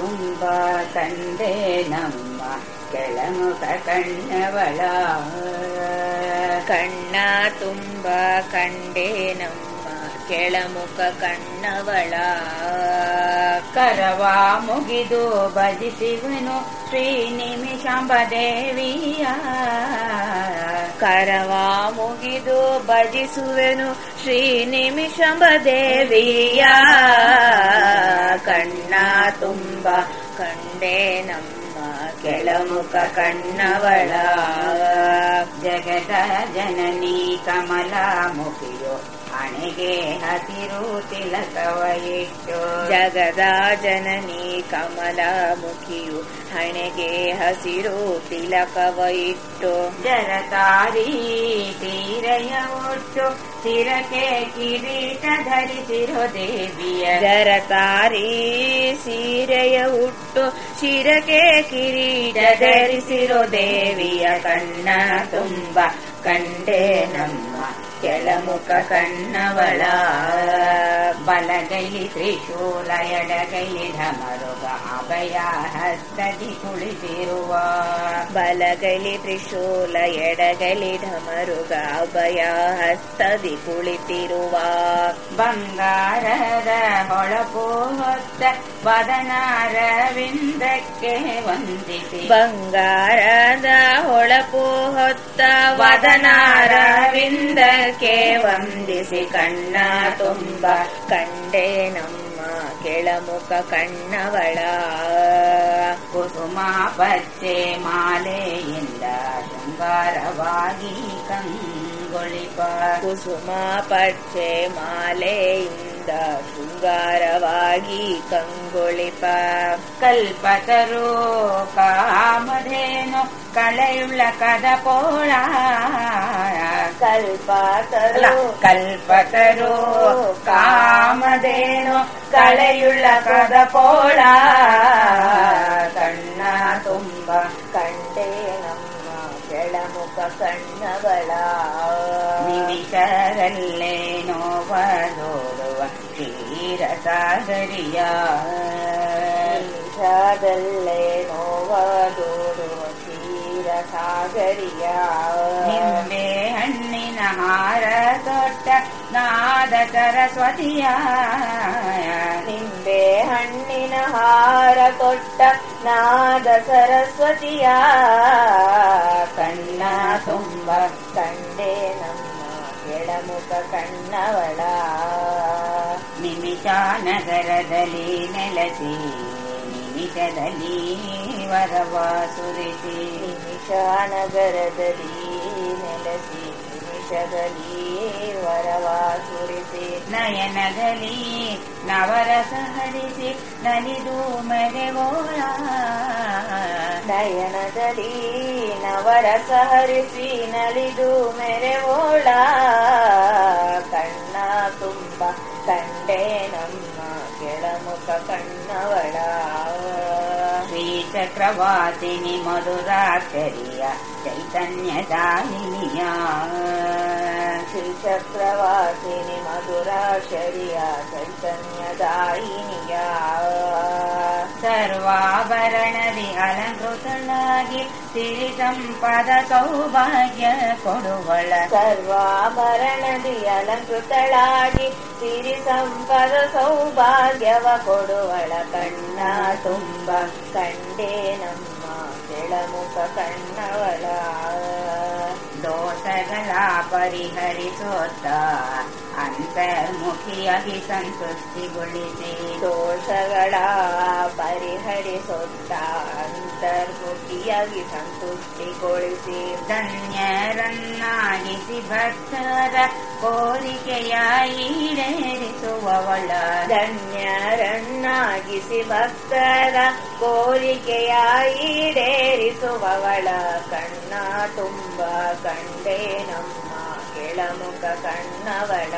ತುಂಬ ಕಂಡೆ ನಮ್ಮ. ಕೆಳಮುಖ ಕಣ್ಣವಳ ಕಣ್ಣ ತುಂಬ ಕಂಡೆ ನಮ್ಮ. ಕೆಳಮುಖ ಕಣ್ಣವಳ. ಕರವ ಮುಗಿದು ಭಜಿಸುವನು ಶ್ರೀ ನಿಮಿಷಾಂಬ ದೇವಿಯ ಕರವ ಮುಗಿದು ಭಜಿಸುವೆನು ಶ್ರೀ ನಿಮಿಷಂಬ ದೇವಿಯ ಕಣ್ಣ ತುಂಬ ಕಂಡೆ ನಮ್ಮ ಕೆಳಮುಖ ಕಣ್ಣವಳ ಜಗದ ಜನನಿ ಕಮಲ ಮುಖಿಯೋ ಹಣೆಗೆ ಹಸಿರು ತಿಲಕವ ಇಟ್ಟು ಜಗದ ಜನನಿ ಕಮಲ ಮುಖಿಯು ಹಣೆಗೆ ಹಸಿರು ತಿಲಕವ ಇಟ್ಟು ಜರತಾರಿ ತೀರಯ ಒಟ್ಟು ಸಿರಕೆ ಕಿರೀಟ ಧರಿಸಿರೋ ದೇವಿಯ. ಜರತಾರಿ ಸೀರೆಯ ಉಟ್ಟು ಶಿರಕೆ ಕಿರೀಟ ಧರಿಸಿರೋ ದೇವಿಯ ಕಣ್ಣ ತುಂಬ ಕಂಡೆ ನಮ್ಮ ಕೆಳಮುಖ ಕಣ್ಣವಳ ಬಲಗೈಲಿ ತ್ರಿಶೂಲ ಎಡಗೈಲಿ ಧಮರುಗ ಅಭಯ ಹಸ್ತದಿ ಕುಳಿತಿರುವ ಬಲಗೈಲಿ ತ್ರಿಶೂಲ ಎಡಗೈಲಿ ಧಮರುಗ ಅಭಯ ಹಸ್ತದಿ ಕುಳಿತಿರುವ ಬಂಗಾರದ ಹೊಳಪು ಹೊತ್ತ ವದನಾರವಿಂದಕ್ಕೆ ವಂದಿಸಿ. ಬಂಗಾರದ ಹೊಳಪು ಹೊತ್ತ ವದನಾರವಿಂದಕ್ಕೆ ವಂದಿಸಿ ಕಣ್ಣ ತುಂಬ ಕಂಡೆ ನಮ್ಮ ಕೆಳಮುಖ ಕಣ್ಣವಳ. ಕುಸುಮ ಪಚ್ಚೆ ಮಾಲೆಯಿಂದ ಶೃಂಗಾರವಾಗಿ ಕಂಗೊಳಿಪ. ಕುಸುಮ ಪಚ್ಚೆ ಮಾಲೆಯಿಂದ ಶೃಂಗಾರವಾಗಿ ಕಂಗೊಳಿಪ. ಕಲ್ಪತರು ಕಾಮಧೇನು ಕಳೆಯುಳ್ಳ ಕದ ಪೋಳ ಕಲ್ಪಾತರು. ಕಲ್ಪತರು ಕಾಮಧೇನು ಕಳೆಯುಳ್ಳ ಕದ ಪೋಳ. ಕಣ್ಣ ತುಂಬ ಕಂಡೇ ನಮ್ಮ ಕೆಳಮುಖ ಕಣ್ಣವಳ ನಿಮಿಷದಲ್ಲೇ ನೋವದೋಡುವ ಕ್ಷೀರ ಸಾಗರಿಯ ನಿಮಿಷದಲ್ಲೇ ನೋವದೋಡುವ ಕ್ಷೀರ ಸಾಗರಿಯ ನಿಂಬೆ ಹಾರ ತೊಟ್ಟ ನಾದ ಸರಸ್ವತಿಯ ನಿಂಬೆ ಹಣ್ಣಿನ ಹಾರ ತೊಟ್ಟ ನಾದ ಸರಸ್ವತಿಯ ಕಣ್ಣ ತುಂಬ ಕಂಡೆ ನಮ್ಮ ಕೆಳಮುಖ ಕಣ್ಣವಳ. ನಿಮಿಷ ನಗರದಲ್ಲಿ ನೆಲೆಸಿ, ನಿಮಿಷದಲ್ಲಿ ವರವ ಸುರಿಸಿ ನಿಮಿಷ ನಗರದಲ್ಲಿ ನೆಲೆಸಿ ನಿಮಿಷದಲ್ಲಿ ವರವ ಸುರಿಸಿ ನಯನದಲ್ಲಿ ನವರಸ ಹರಿಸಿ ನಲಿದು ಮೆರೆವೋಳ ನಯನದಲ್ಲಿ ನವರಸ ಹರಿಸಿ ನಲಿದು ಮೆರೆವೋಳ ಕಣ್ಣ ತುಂಬ ಕಂಡೆ ನಮ್ಮ ಕೆಳಮುಖ ಕಣ್ಣವಳ. ಚೈತನ್ಯ ದಾಯಿನಿಯ ಚಕ್ರವಾತಿನಿ ಮಧುರಾಚರಿಯ ಮಧುರಾಶರಿಯ ಚೈತನ್ಯದಾಯಿನಿಯ ಸರ್ವಾಭರಣದಿ ಅಲಂಕೃತಳಾಗಿ ಸಿರಿ ಸಂಪದ ಸೌಭಾಗ್ಯ ಕೊಡುವಳ. ಸರ್ವಾಭರಣದಿ ಅಲಂಕೃತಳಾಗಿ ಸಿರಿ ಸಂಪದ ಸೌಭಾಗ್ಯವ ಕೊಡುವಳ. ಕಣ್ಣ ತುಂಬ ಕಂಡೆ ನಮ್ಮ ಕೆಳಮುಖ ಕಣ್ಣವಳ. ದೋಷಗಳ ಪರಿಹರಿಸೋತ್ತ ಅಂತರ್ಮುಖಿಯಾಗಿ ಸಂತುಷ್ಟಿಗೊಳಿಸಿ ದೋಷಗಳ ಪರಿಹರಿಸುತ್ತ ಅಂತರ್ಮುಖಿಯಾಗಿ ಸಂತುಷ್ಟಿಗೊಳಿಸಿ ಧನ್ಯರನ್ನಾಗಿಸಿ ಭಕ್ತರ ಕೋರಿಕೆಯ ಈಡೇರಿಸುವವಳ. ಧನ್ಯರನ್ನಾಗಿಸಿ ಭಕ್ತರ ಕೋರಿಕೆಯ ಈಡೇರಿಸುವವಳ. ಕಣ್ಣ ತುಂಬ ಕಂಡೆ ನಮ್ಮ ಕೆಳಮುಖ ಕಣ್ಣವಳ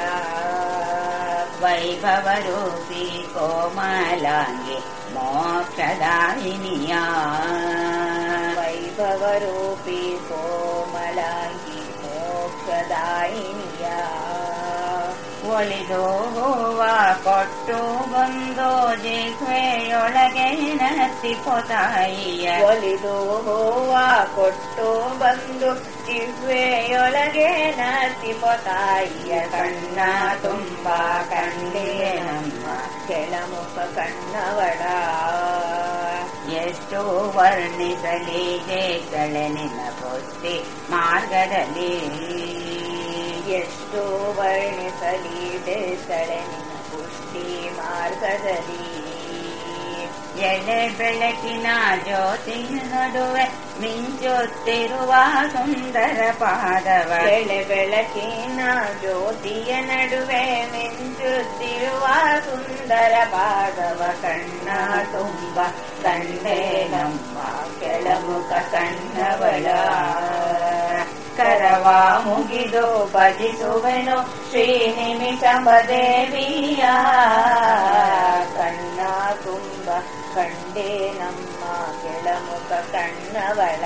ವೈಭವ ರೂಪಿ ಕೋಮಲಾಂಗಿ ಮೋಕ್ಷದಾಯಿನಿಯ ವೈಭವ ರೂಪಿ ಕೋಮಲಾಂಗಿ ಮೋಕ್ಷದಾಯಿನಿಯ ಒಲಿದು ಹೂವ ಕೊಟ್ಟು ಬಂದು ಜಿಹ್ವೆಯೊಳಗೆ ನತ್ತಿಪೊ ತಾಯಿಯ ಒಲಿದು ಹೂವ ಕೊಟ್ಟು ಬಂದು ಜಿಹ್ವೆಯೊಳಗೆ ನಸಿಪೊ ತಾಯಿಯ ಕಣ್ಣ ತುಂಬ ಕಂಡೆ ನಮ್ಮ ಕೆಳಮುಖ ಕಣ್ಣವಳ. ಎಷ್ಟು ವರ್ಣಿಸಲಿ ಜೇತಳೆ ನಿನ್ನ ಪುಷ್ಟಿ ಮಾರ್ಗದಲ್ಲಿ. ಎಷ್ಟು ವರ್ಣಿಸಲಿ ದೇಶಳೆ ನಿನ್ನ ಪುಷ್ಟಿ ಮಾರ್ಗದಲ್ಲಿ ಎಳೆ ಬೆಳಕಿನ ಜ್ಯೋತಿ ನಡುವೆ ಮಿಂಚುತ್ತಿರುವ ಸುಂದರ ಪಾದವ. ಎಳೆ ಬೆಳಕಿನ ಜ್ಯೋತಿಯ ನಡುವೆ ಮಿಂಚುತ್ತಿರುವ ಸುಂದರ ಪಾದವ. ಕಣ್ಣ ತುಂಬ, ಕಂಡೆ ನಮ್ಮ ಕೆಳಮುಖ ಕಣ್ಣವಳ. ಕರವ ಮುಗಿದು ಭಜಿಸುವೆನು ಶ್ರೀ ನಿಮಿಷಂಬ ದೇವಿಯ ಕಣ್ಣ ತುಂಬ ಕಂಡೇ ನಮ್ಮ ಕೆಳಮುಖ ಕಣ್ಣವಳ.